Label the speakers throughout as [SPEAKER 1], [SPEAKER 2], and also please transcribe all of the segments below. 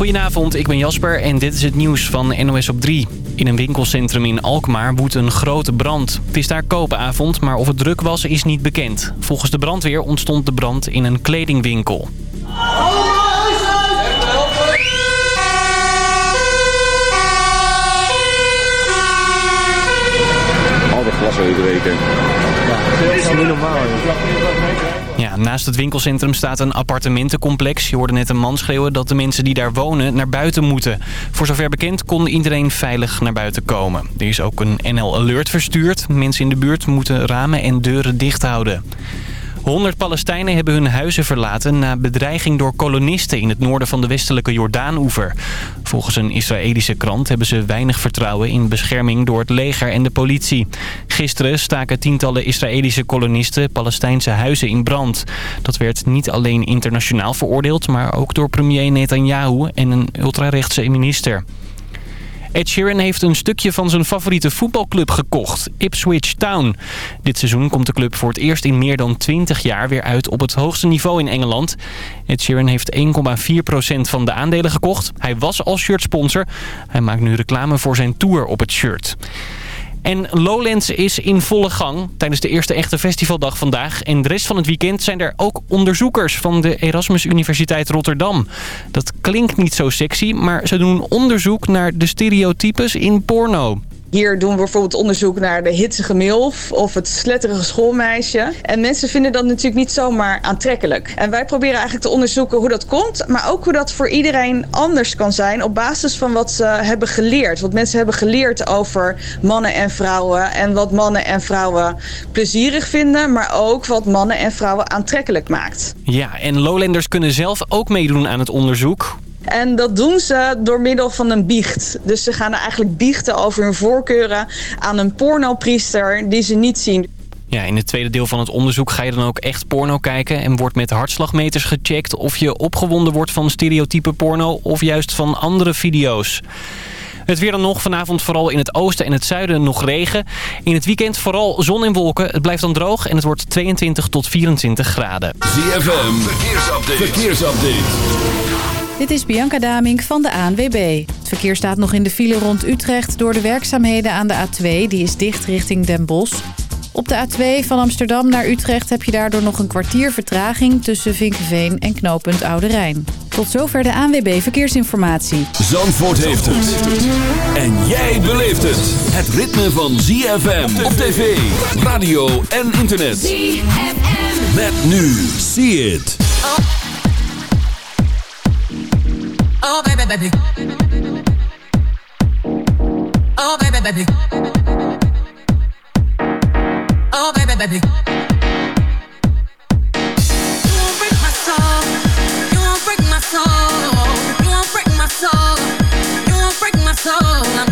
[SPEAKER 1] Goedenavond, ik ben Jasper en dit is het nieuws van NOS op 3. In een winkelcentrum in Alkmaar woedt een grote brand. Het is daar koopavond, maar of het druk was is niet bekend. Volgens de brandweer ontstond de brand in een kledingwinkel.
[SPEAKER 2] Al de glassen uitbreken.
[SPEAKER 3] Dat is niet normaal.
[SPEAKER 1] Naast het winkelcentrum staat een appartementencomplex. Je hoorde net een man schreeuwen dat de mensen die daar wonen naar buiten moeten. Voor zover bekend kon iedereen veilig naar buiten komen. Er is ook een NL Alert verstuurd. Mensen in de buurt moeten ramen en deuren dicht houden. 100 Palestijnen hebben hun huizen verlaten na bedreiging door kolonisten in het noorden van de westelijke Jordaan-oever. Volgens een Israëlische krant hebben ze weinig vertrouwen in bescherming door het leger en de politie. Gisteren staken tientallen Israëlische kolonisten Palestijnse huizen in brand. Dat werd niet alleen internationaal veroordeeld, maar ook door premier Netanyahu en een ultrarechtse minister. Ed Sheeran heeft een stukje van zijn favoriete voetbalclub gekocht, Ipswich Town. Dit seizoen komt de club voor het eerst in meer dan 20 jaar weer uit op het hoogste niveau in Engeland. Ed Sheeran heeft 1,4% van de aandelen gekocht. Hij was al shirtsponsor. Hij maakt nu reclame voor zijn tour op het shirt. En Lowlands is in volle gang tijdens de eerste echte festivaldag vandaag. En de rest van het weekend zijn er ook onderzoekers van de Erasmus Universiteit Rotterdam. Dat klinkt niet zo sexy, maar ze doen onderzoek naar de stereotypes in porno.
[SPEAKER 4] Hier doen we bijvoorbeeld onderzoek naar de hitsige milf of het sletterige schoolmeisje. En mensen vinden dat natuurlijk niet zomaar aantrekkelijk. En wij proberen eigenlijk te onderzoeken hoe dat komt, maar ook hoe dat voor iedereen anders kan zijn op basis van wat ze hebben geleerd. Wat mensen hebben geleerd over mannen en vrouwen en wat mannen en vrouwen plezierig vinden, maar ook wat mannen en vrouwen aantrekkelijk maakt.
[SPEAKER 1] Ja, en Lowlanders kunnen zelf ook meedoen aan het onderzoek.
[SPEAKER 4] En dat doen ze door middel van een biecht. Dus ze gaan er eigenlijk biechten over hun voorkeuren aan een pornopriester die ze niet zien.
[SPEAKER 1] Ja, in het tweede deel van het onderzoek ga je dan ook echt porno kijken... en wordt met hartslagmeters gecheckt of je opgewonden wordt van stereotype porno... of juist van andere video's. Het weer dan nog. Vanavond vooral in het oosten en het zuiden nog regen. In het weekend vooral zon en wolken. Het blijft dan droog en het wordt 22 tot 24 graden.
[SPEAKER 5] ZFM, verkeersupdate. verkeersupdate.
[SPEAKER 6] Dit is Bianca Damink van de ANWB. Het verkeer staat nog in de file rond Utrecht door de werkzaamheden aan de A2. Die is dicht richting Den Bosch. Op de A2 van Amsterdam naar Utrecht heb je daardoor nog een kwartier vertraging... tussen Vinkenveen en knooppunt Oude Rijn. Tot zover de ANWB Verkeersinformatie.
[SPEAKER 5] Zandvoort heeft het. En jij beleeft het. Het ritme van ZFM op tv, radio en internet. ZFM. Met nu. See it.
[SPEAKER 7] Oh baby baby. Oh baby baby. Oh baby baby. You won't break my soul. You won't break my soul. You won't break my soul. You won't break my soul.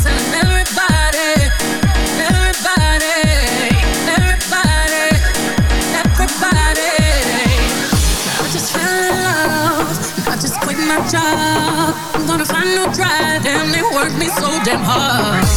[SPEAKER 7] Work me so damn hard.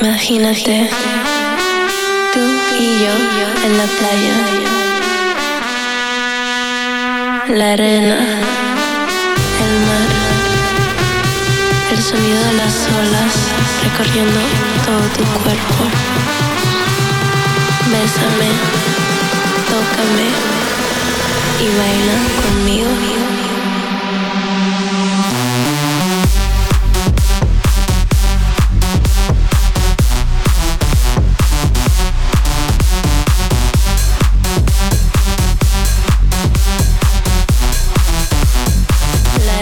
[SPEAKER 8] Imagínate, tú y yo en la playa, la arena, el mar, el sonido de las olas recorriendo todo tu cuerpo. Bésame, tócame y baila conmigo.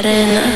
[SPEAKER 8] Arena.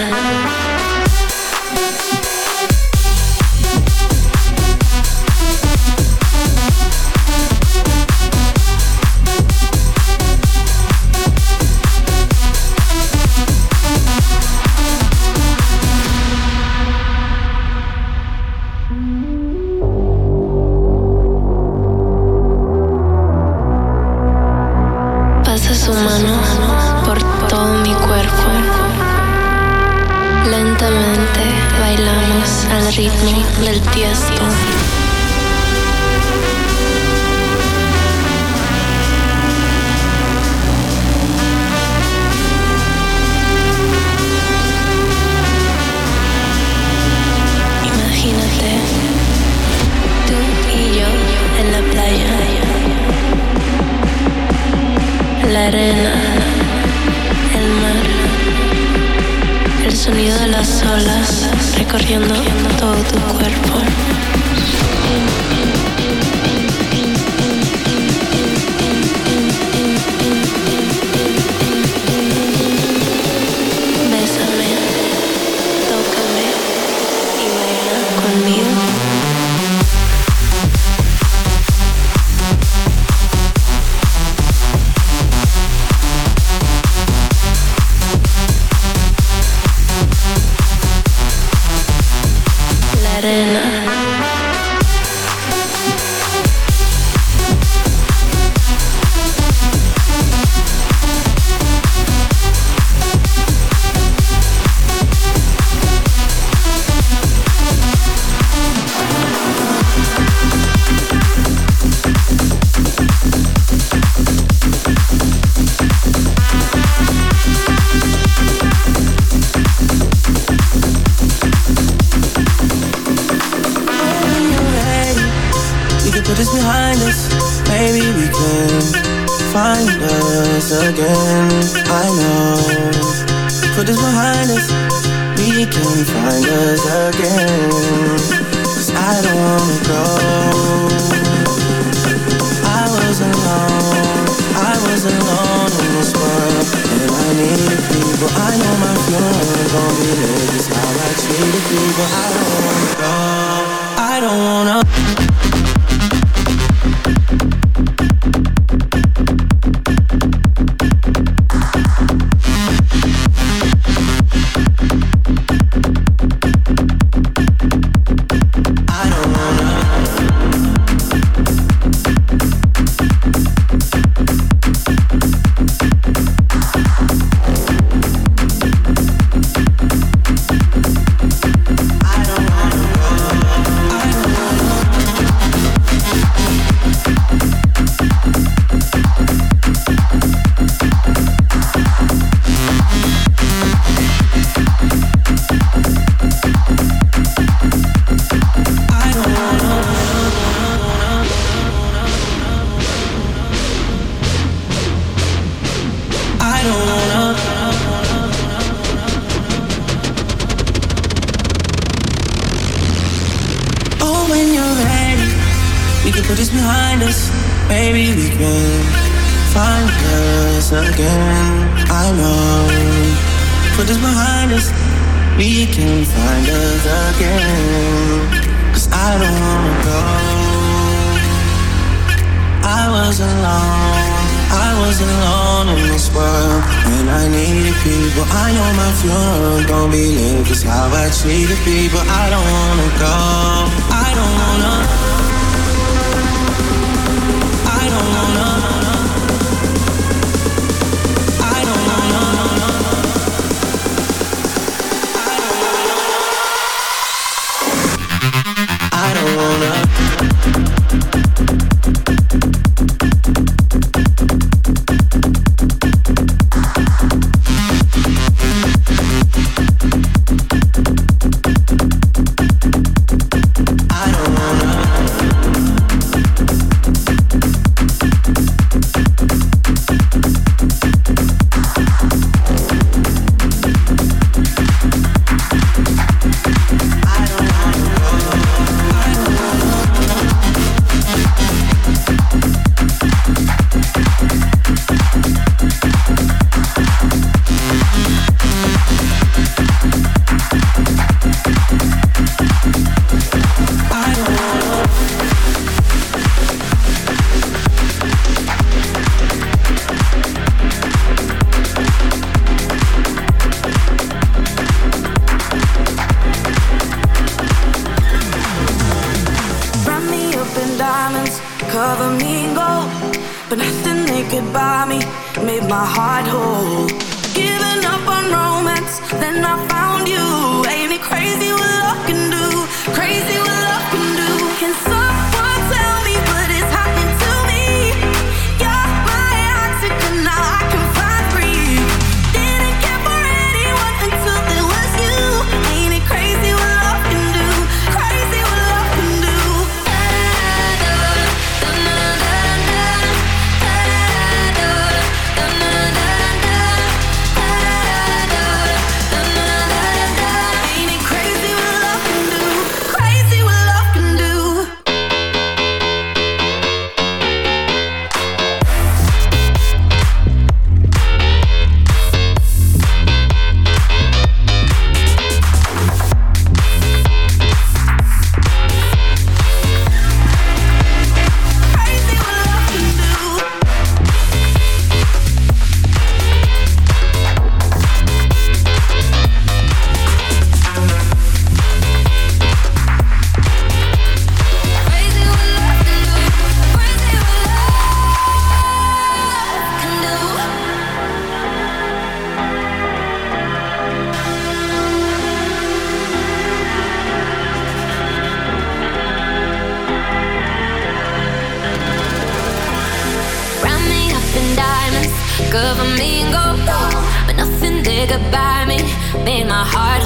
[SPEAKER 9] goodbye me. Made my heart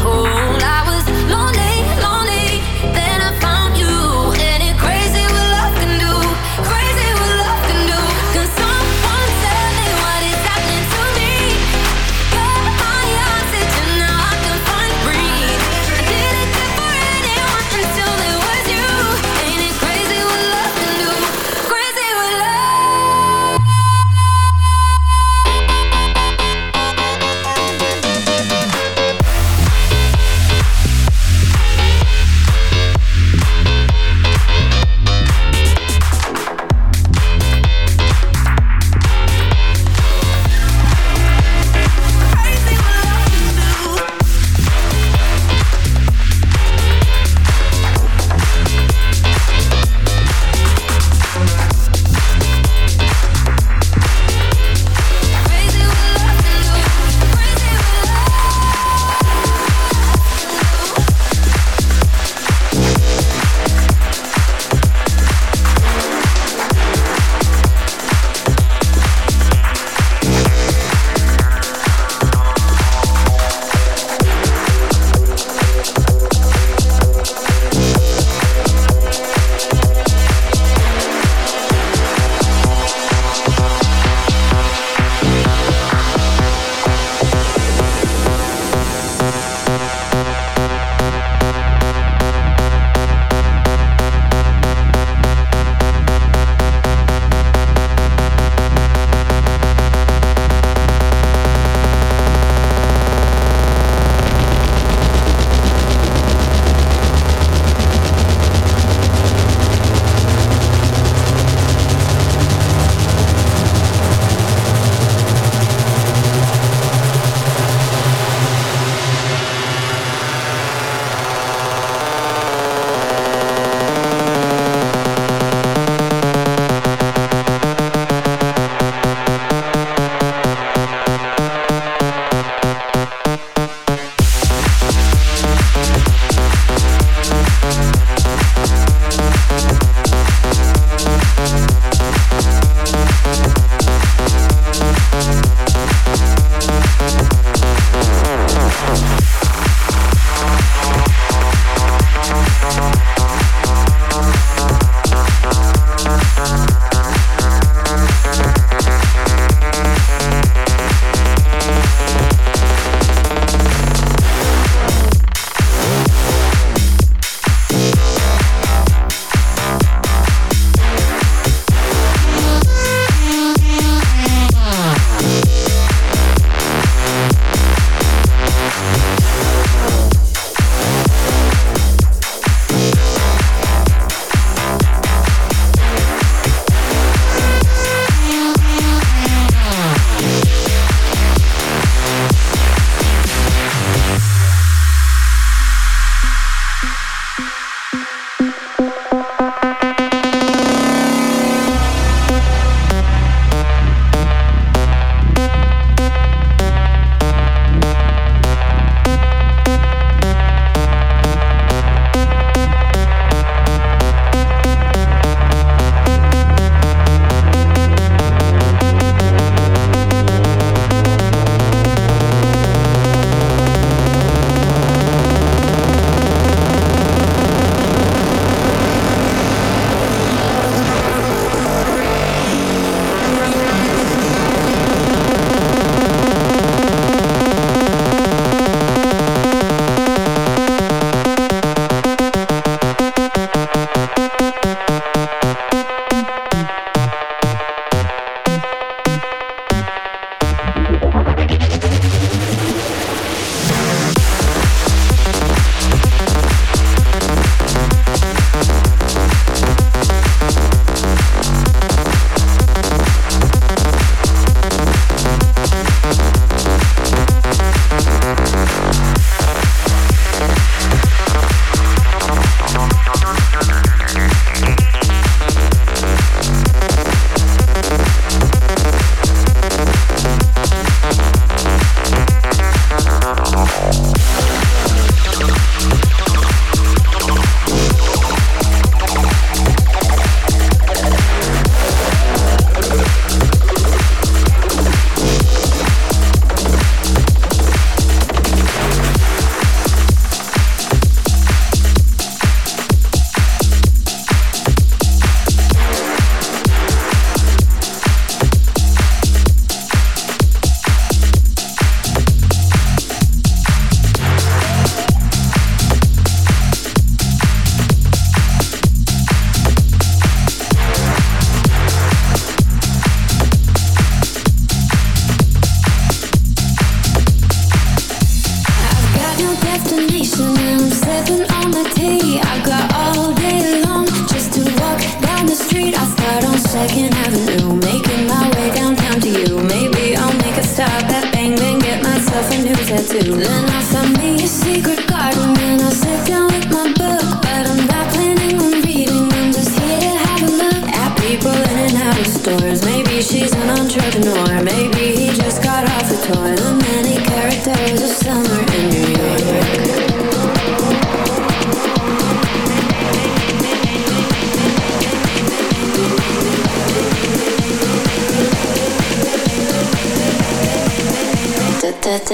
[SPEAKER 9] to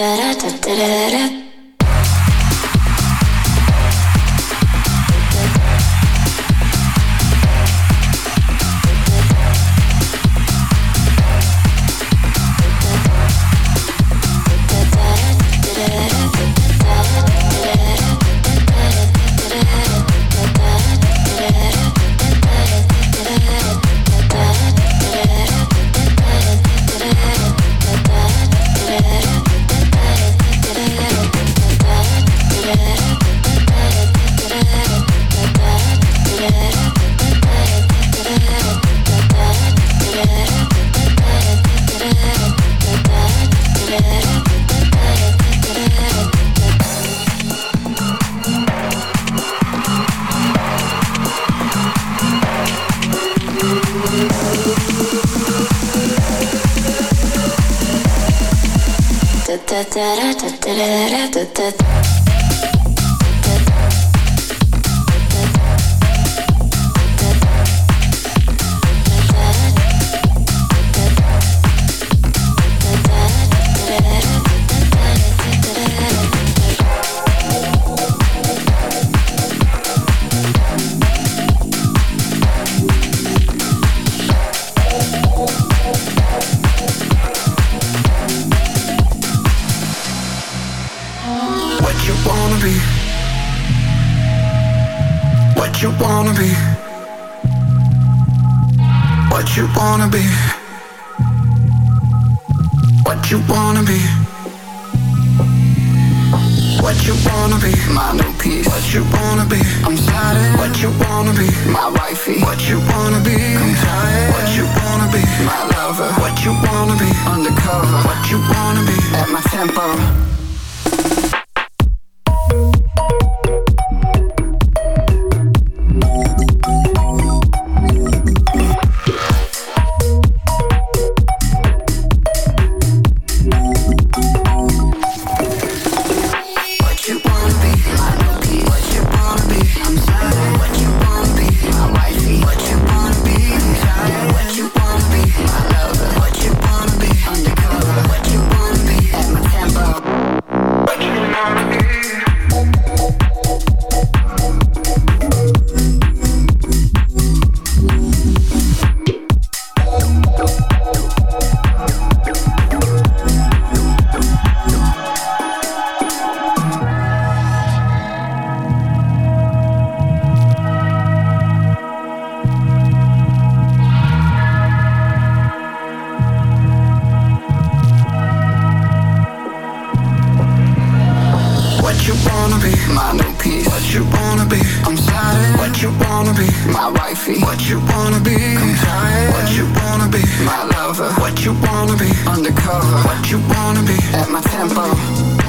[SPEAKER 8] da da da da
[SPEAKER 10] you wanna be? I'm tired. What you wanna be? My wifey. What you wanna be? I'm tired. What you wanna be? My lover. What you wanna be? Undercover. What you wanna be? At my tempo.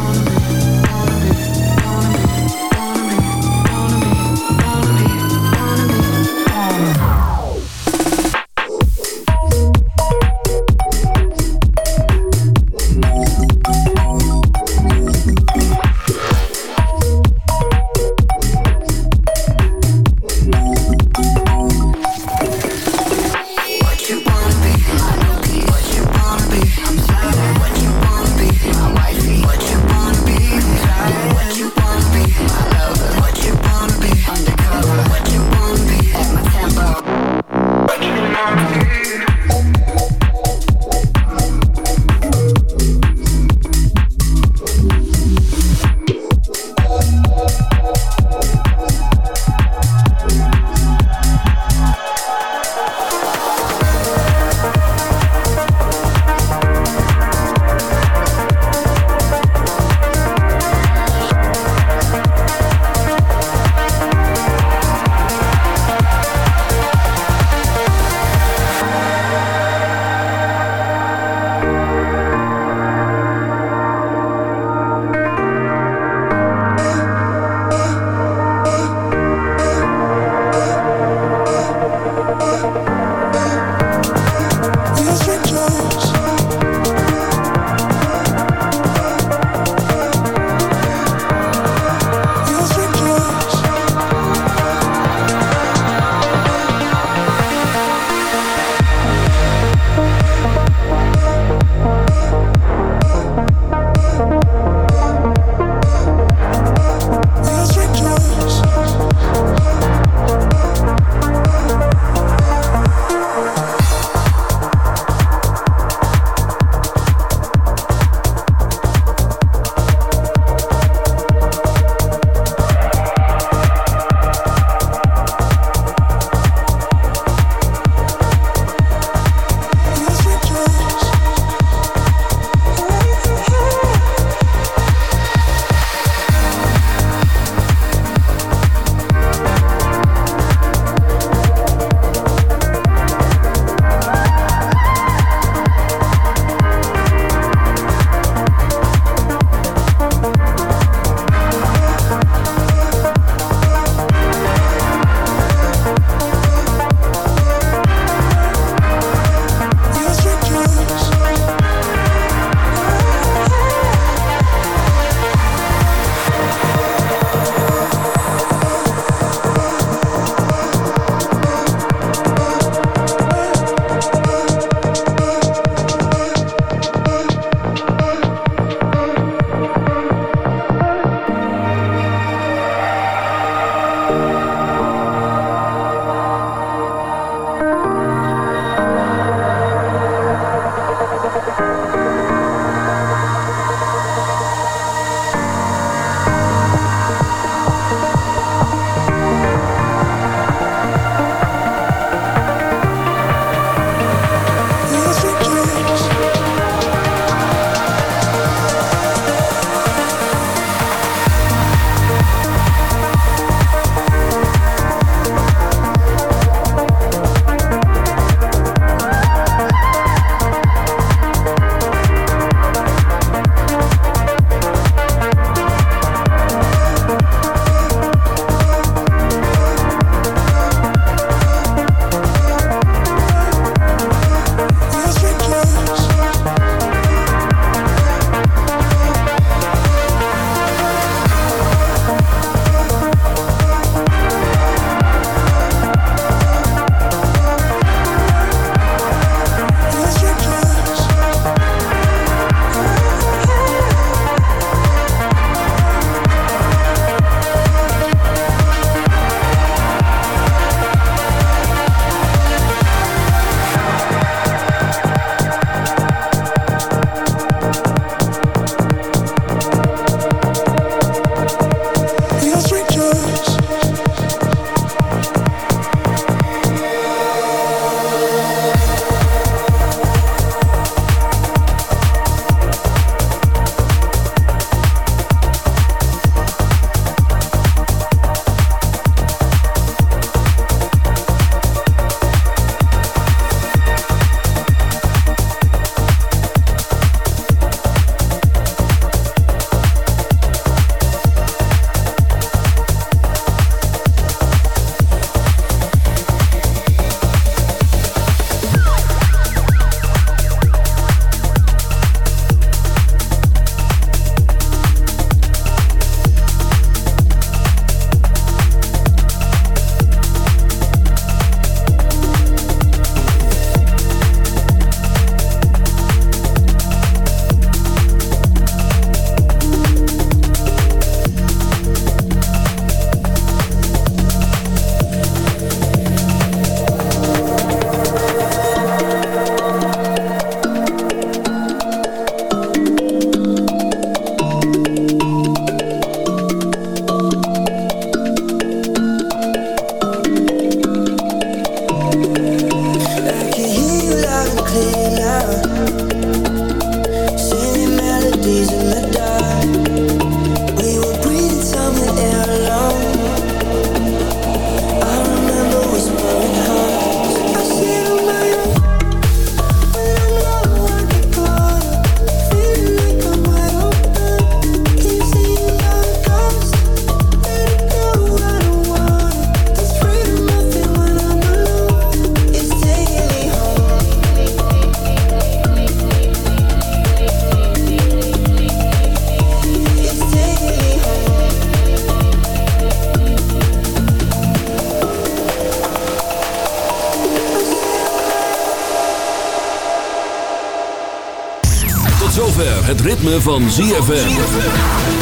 [SPEAKER 5] Ritme van ZFM.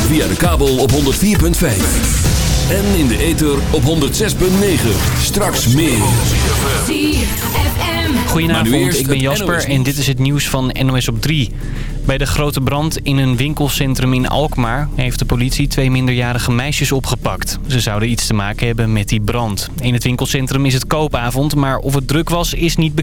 [SPEAKER 5] Via de kabel op 104.5. En in de ether op 106.9. Straks meer.
[SPEAKER 1] Goedenavond, ik ben Jasper en dit is het nieuws van NOS op 3. Bij de grote brand in een winkelcentrum in Alkmaar... heeft de politie twee minderjarige meisjes opgepakt. Ze zouden iets te maken hebben met die brand. In het winkelcentrum is het koopavond, maar of het druk was is niet bekend.